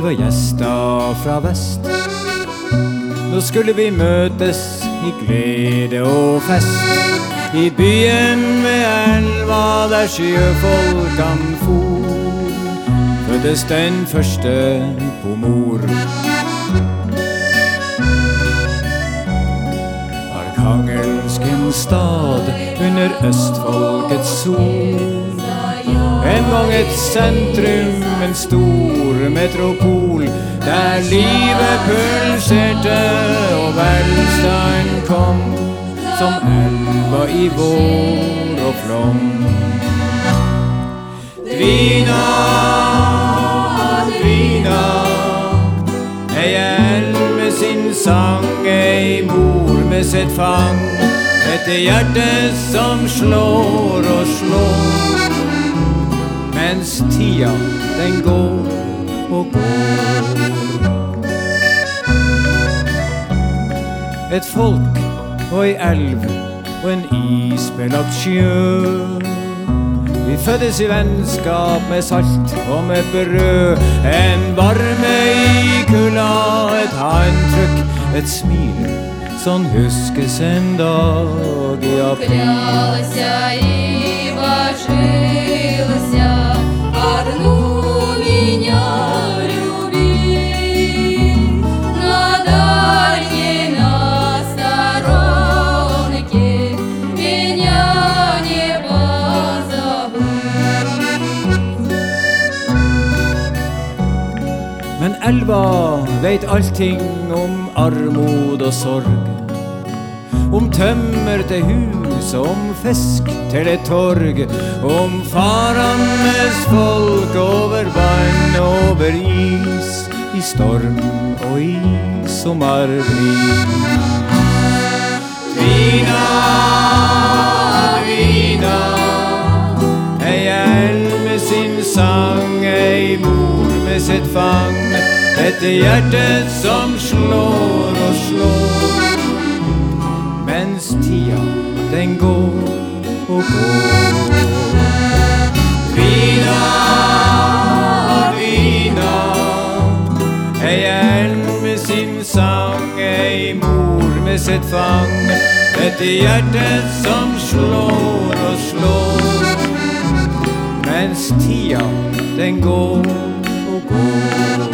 var gjester fra vest. Nå skulle vi møtes i glede og fest. I byen ved elva der sjøfolkan for, føddes den første på mor. Arkangelsk en stad under østfolkets sol. En gang et sentrum, en stor metropol, der livet pulserte og velstand kom, som elva i vår og flom. Dvina, Dvina, ei elv med sin sang, ei mor med sitt fang, et hjerte som slår og slår mens tida den går og går. Et folk og ei elv og en isbelagt sjø. Vi føddes i vennskap med salt og med brød. En varme i kulda, et håndtrykk, et smil. Sånn huskes en dag i april. Elva veit allting om armod og sorg. Om tømmer til hus, om fisk til et torg. Om farandes folk over vann over is. I storm og i sommerbris. Vina, vina, ei elv med sin sang, ei mor med sitt fang. Et hjerte som slår og slår, mens tida den går og går. Vina, vina, ei elv med sin sang, ei mor med sitt fang. Et hjerte som slår og slår, mens tida den går og går.